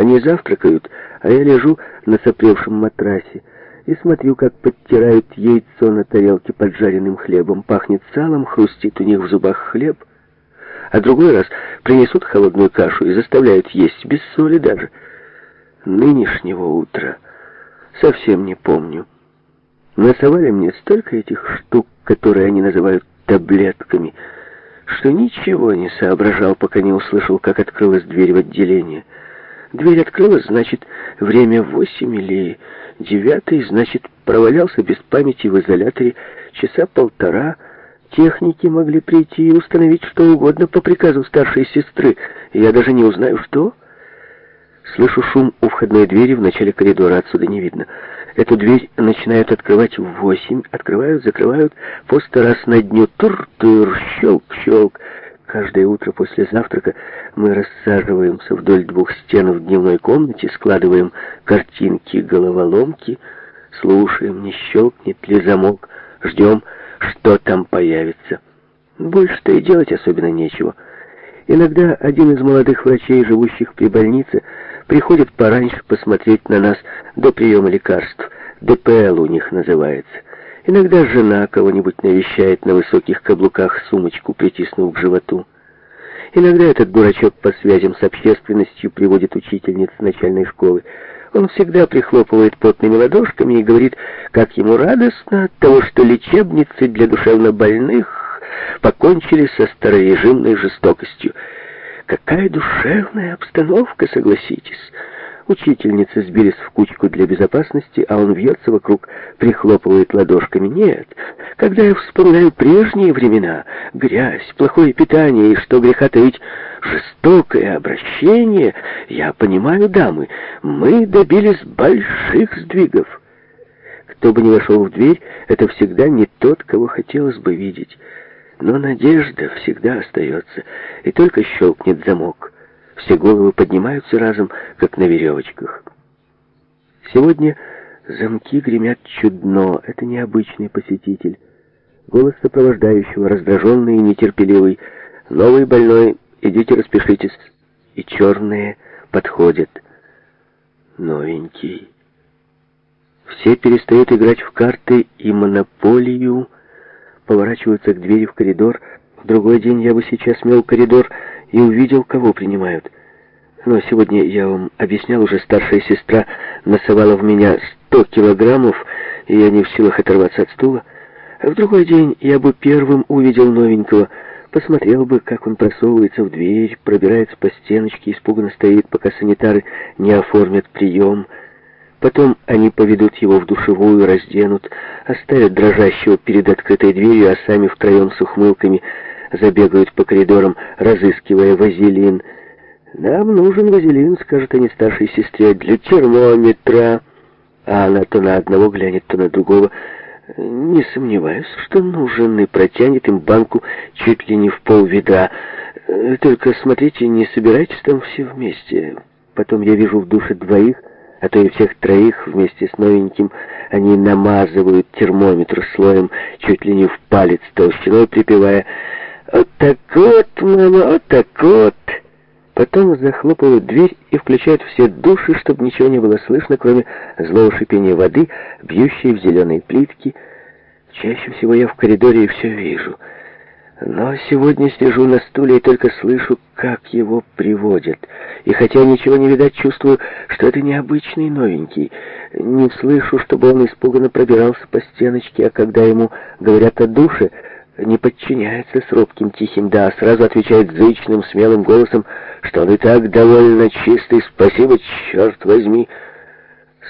Они завтракают, а я лежу на сопревшем матрасе и смотрю, как подтирают яйцо на тарелке поджаренным хлебом. Пахнет салом, хрустит у них в зубах хлеб. А другой раз принесут холодную кашу и заставляют есть без соли даже. Нынешнего утра совсем не помню. Насовали мне столько этих штук, которые они называют таблетками, что ничего не соображал, пока не услышал, как открылась дверь в отделение. Дверь открылась, значит, время восемь или девятый, значит, провалялся без памяти в изоляторе часа полтора. Техники могли прийти и установить что угодно по приказу старшей сестры. Я даже не узнаю, что... Слышу шум у входной двери в начале коридора, отсюда не видно. Эту дверь начинают открывать в восемь, открывают, закрывают, по сто раз на дню. Тур-тур, щелк-щелк. Каждое утро после завтрака мы рассаживаемся вдоль двух стен в дневной комнате, складываем картинки головоломки, слушаем, не щелкнет ли замок, ждем, что там появится. Больше-то и делать особенно нечего. Иногда один из молодых врачей, живущих при больнице, приходит пораньше посмотреть на нас до приема лекарств. ДПЛ у них называется. Иногда жена кого-нибудь навещает на высоких каблуках сумочку, притиснув к животу. Иногда этот дурачок по связям с общественностью приводит учительниц начальной школы. Он всегда прихлопывает потными ладошками и говорит, как ему радостно от того, что лечебницы для душевнобольных покончили со старорежимной жестокостью. Какая душевная обстановка, согласитесь. Учительницы сбились в кучку для безопасности, а он вьется вокруг, прихлопывает ладошками. Нет, когда я вспоминаю прежние времена, грязь, плохое питание и, что греха таить, жестокое обращение, я понимаю, дамы, мы добились больших сдвигов. Кто бы ни вошел в дверь, это всегда не тот, кого хотелось бы видеть. Но надежда всегда остается, и только щелкнет замок. Все головы поднимаются разом, как на веревочках. Сегодня замки гремят чудно. Это необычный посетитель. Голос сопровождающего, раздраженный и нетерпеливый. «Новый больной, идите распишитесь». И черные подходят. Новенький. Все перестают играть в карты и монополию, поворачиваются к двери в коридор. В другой день я бы сейчас мел коридор и увидел, кого принимают. Но сегодня я вам объяснял уже, старшая сестра насовала в меня 100 килограммов, и я не в силах оторваться от стула. А в другой день я бы первым увидел новенького, посмотрел бы, как он просовывается в дверь, пробирается по стеночке, испуганно стоит, пока санитары не оформят прием. Потом они поведут его в душевую, разденут, оставят дрожащего перед открытой дверью, а сами втроем с ухмылками – забегают по коридорам, разыскивая вазелин. «Нам нужен вазелин», — скажут они старшей сестре, — «для термометра». А она то на одного глянет, то на другого. Не сомневаюсь, что нужен и протянет им банку чуть ли не в полведра. «Э, только смотрите, не собирайтесь там все вместе. Потом я вижу в душе двоих, а то и всех троих вместе с новеньким. Они намазывают термометр слоем чуть ли не в палец толщиной, припевая «Вот так вот, мама, вот так вот!» Потом захлопывают дверь и включают все души, чтобы ничего не было слышно, кроме злого шипения воды, бьющей в зеленые плитки. Чаще всего я в коридоре и все вижу. Но сегодня сижу на стуле и только слышу, как его приводят. И хотя ничего не видать, чувствую, что это необычный новенький. Не слышу, чтобы он испуганно пробирался по стеночке, а когда ему говорят о душе, не подчиняется с робким тихим «да», сразу отвечает зычным, смелым голосом, что он и так довольно чистый, спасибо, черт возьми.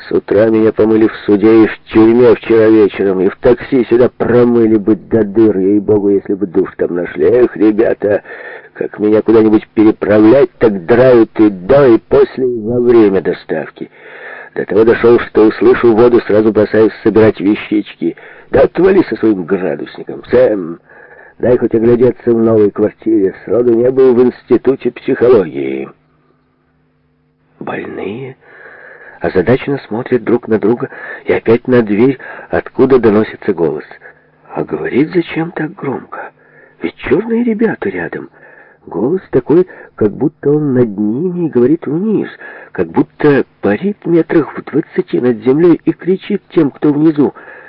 С утра меня помыли в суде и в тюрьме вчера вечером, и в такси сюда промыли бы до дыр, ей-богу, если бы душ там нашли. Эх, ребята, как меня куда-нибудь переправлять, так драют и до, и после, и во время доставки». До того дошел, что услышу воду, сразу бросаюсь собирать вещички. Да отвали со своим градусником, Сэм. Дай хоть оглядеться в новой квартире. Сроду не был в институте психологии. Больные озадаченно смотрят друг на друга и опять на дверь, откуда доносится голос. А говорит зачем так громко? Ведь черные ребята рядом — Голос такой, как будто он над ними и говорит вниз, как будто парит метрах в двадцати над землей и кричит тем, кто внизу.